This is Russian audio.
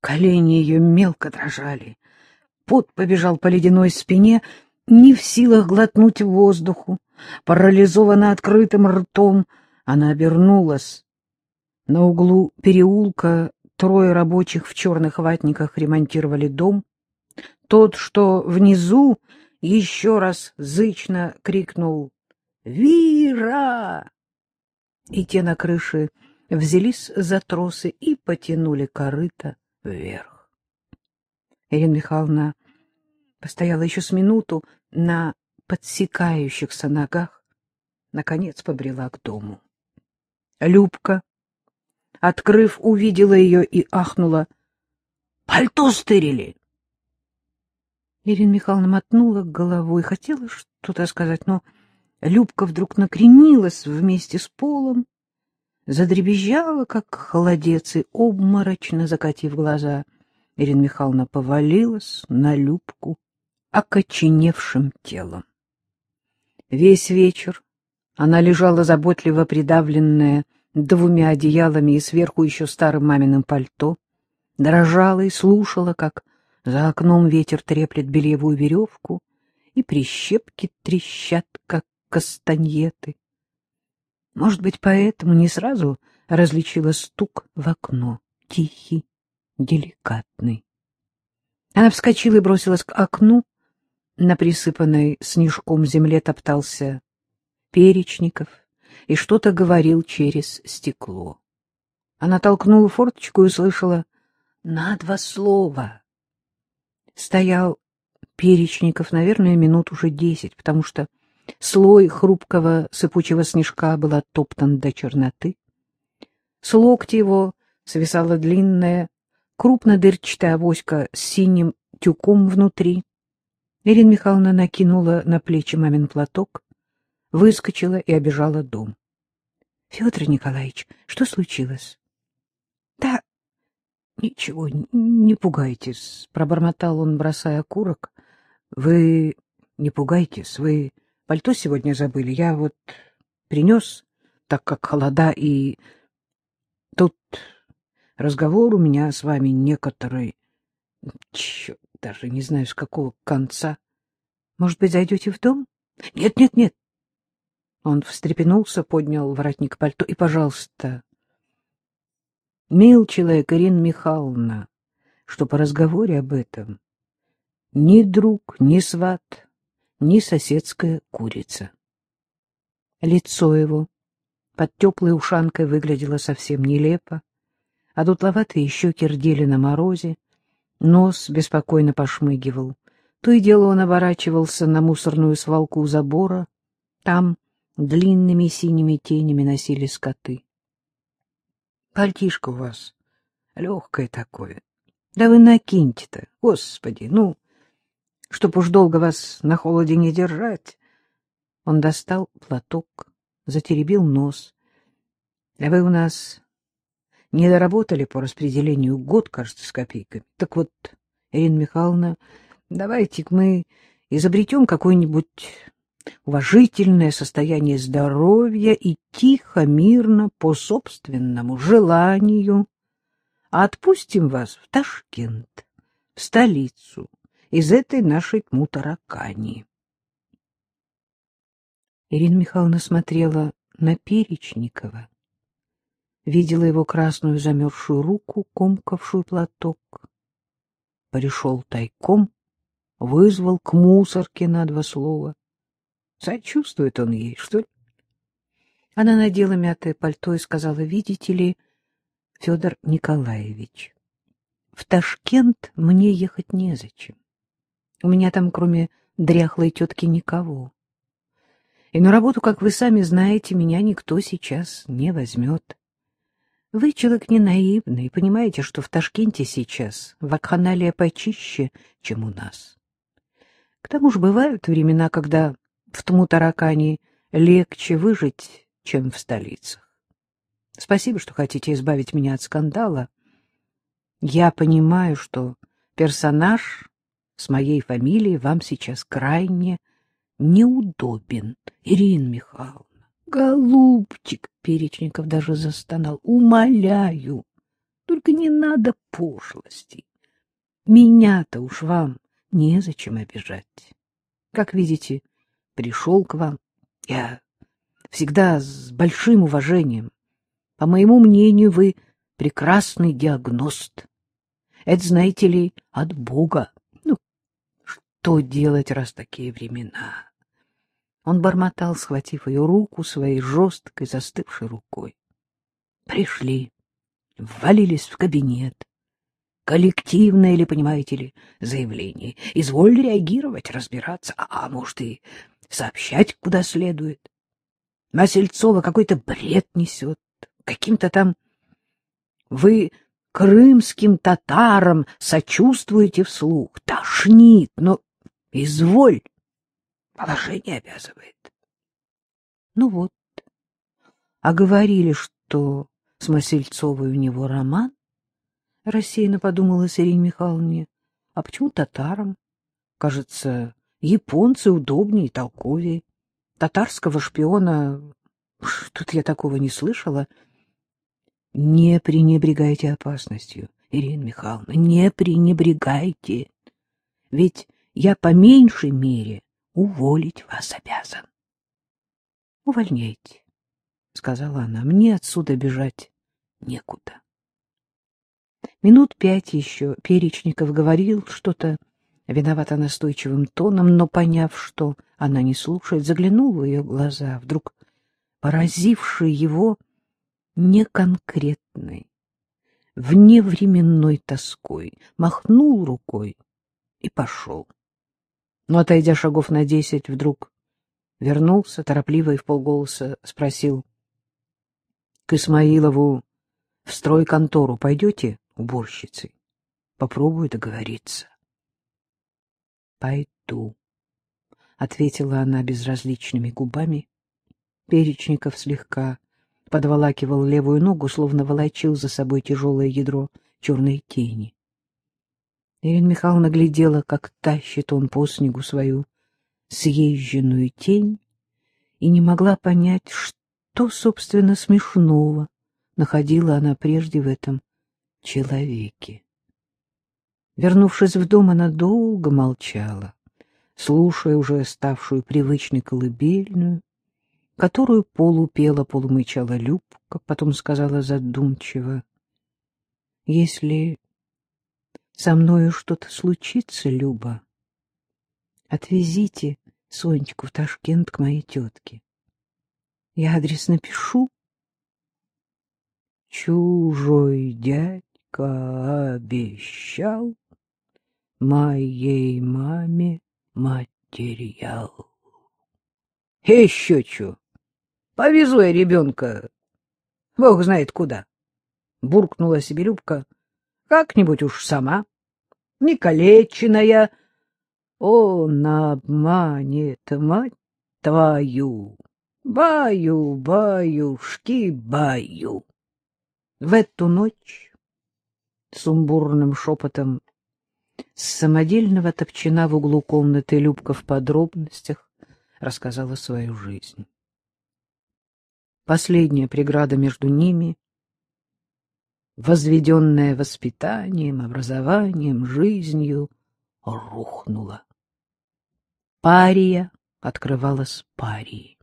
Колени ее мелко дрожали. Пот побежал по ледяной спине, не в силах глотнуть воздуху. Парализованно открытым ртом она обернулась. На углу переулка трое рабочих в черных ватниках ремонтировали дом. Тот, что внизу, еще раз зычно крикнул «Вира!» И те на крыше взялись за тросы и потянули корыто вверх. Ирина Михайловна постояла еще с минуту на подсекающихся ногах, наконец побрела к дому. Любка, открыв, увидела ее и ахнула. — Пальто стырили! Ирина Михайловна мотнула головой, хотела что-то сказать, но Любка вдруг накренилась вместе с полом, задребезжала, как холодец, и обморочно закатив глаза. Ирина Михайловна повалилась на Любку окоченевшим телом. Весь вечер она лежала заботливо придавленная двумя одеялами и сверху еще старым маминым пальто, дрожала и слушала, как за окном ветер треплет бельевую веревку, и прищепки трещат, как кастаньеты. Может быть, поэтому не сразу различила стук в окно, тихий, деликатный. Она вскочила и бросилась к окну. На присыпанной снежком земле топтался Перечников и что-то говорил через стекло. Она толкнула форточку и услышала «на два слова». Стоял Перечников, наверное, минут уже десять, потому что слой хрупкого сыпучего снежка был оттоптан до черноты. С локти его свисала длинная, крупнодырчатая авоська с синим тюком внутри. Ирина Михайловна накинула на плечи мамин платок, выскочила и обежала дом. — Федор Николаевич, что случилось? — Да, ничего, не пугайтесь, — пробормотал он, бросая курок. — Вы не пугайтесь, вы пальто сегодня забыли. Я вот принес, так как холода, и тут разговор у меня с вами некоторый... Черт, даже не знаю, с какого конца. Может быть, зайдете в дом? Нет, нет, нет. Он встрепенулся, поднял воротник пальто и, пожалуйста, мил человек Ирина Михайловна, что по разговоре об этом ни друг, ни сват, ни соседская курица. Лицо его под теплой ушанкой выглядело совсем нелепо, а дутловатые щеки рдели на морозе, нос беспокойно пошмыгивал. То и дело он оборачивался на мусорную свалку у забора. Там длинными синими тенями носили скоты. — Пальтишко у вас легкое такое. Да вы накиньте-то, господи, ну, чтоб уж долго вас на холоде не держать. Он достал платок, затеребил нос. — А вы у нас не доработали по распределению год, кажется, с копейками. Так вот, Ирина Михайловна, давайте мы изобретем какой-нибудь уважительное состояние здоровья и тихо, мирно, по собственному желанию отпустим вас в Ташкент, в столицу, из этой нашей Мутаракани. Ирина Михайловна смотрела на Перечникова, видела его красную замерзшую руку, комкавшую платок. Пришел тайком, вызвал к мусорке на два слова. Сочувствует он ей, что ли? Она надела мятое пальто и сказала, видите ли, Федор Николаевич, в Ташкент мне ехать незачем. У меня там, кроме дряхлой тетки, никого. И на работу, как вы сами знаете, меня никто сейчас не возьмет. Вы человек не наивный, понимаете, что в Ташкенте сейчас вакханалия почище, чем у нас. К тому же бывают времена, когда в Тмутаракане легче выжить, чем в столицах. Спасибо, что хотите избавить меня от скандала. Я понимаю, что персонаж с моей фамилией вам сейчас крайне неудобен, Ирина Михайловна. Голубчик, Перечников даже застонал. Умоляю, Только не надо пошлости. Меня-то уж вам незачем обижать. Как видите, пришел к вам. Я всегда с большим уважением. По моему мнению, вы прекрасный диагност. Это, знаете ли, от Бога. Что делать, раз такие времена? Он бормотал, схватив ее руку своей жесткой, застывшей рукой. Пришли, ввалились в кабинет. Коллективное или, понимаете ли, заявление. Изволь реагировать, разбираться, а, а может и сообщать куда следует. Масельцова какой-то бред несет, каким-то там... Вы крымским татарам сочувствуете вслух, тошнит, но изволь, положение обязывает. Ну вот, а говорили, что с Масельцовой у него роман? Рассеянно подумала Ирине Михайловне. А почему татарам? Кажется, японцы удобнее и толковее. Татарского шпиона... Тут я такого не слышала. Не пренебрегайте опасностью, Ирина Михайловна, не пренебрегайте. Ведь я по меньшей мере уволить вас обязан. — Увольняйте, — сказала она, — мне отсюда бежать некуда. Минут пять еще Перечников говорил что-то виновато настойчивым тоном, но, поняв, что она не слушает, заглянул в ее глаза, вдруг поразивший его неконкретной, вневременной тоской, махнул рукой и пошел. Но, отойдя шагов на десять, вдруг вернулся, торопливо и вполголоса спросил. — К Исмаилову в стройконтору пойдете уборщицей? Попробую договориться. — Пойду, — ответила она безразличными губами. Перечников слегка подволакивал левую ногу, словно волочил за собой тяжелое ядро черной тени. Ирина Михайловна глядела, как тащит он по снегу свою съезженную тень, и не могла понять, что, собственно, смешного находила она прежде в этом человеке. Вернувшись в дом, она долго молчала, слушая уже ставшую привычной колыбельную, которую полупела, полумычала Любка, потом сказала задумчиво, «Если со мною что-то случится, Люба, отвезите Сонечку в Ташкент к моей тетке. Я адрес напишу». Чужой дядька обещал моей маме материал. Еще чё? Повезу я ребенка, бог знает куда. Буркнула себе Любка. Как-нибудь уж сама, не калеченная. Он обманет мать твою. Баю, баюшки, баю. В эту ночь сумбурным шепотом с самодельного топчина в углу комнаты Любка в подробностях рассказала свою жизнь. Последняя преграда между ними, возведенная воспитанием, образованием, жизнью, рухнула. Пария открывалась парией.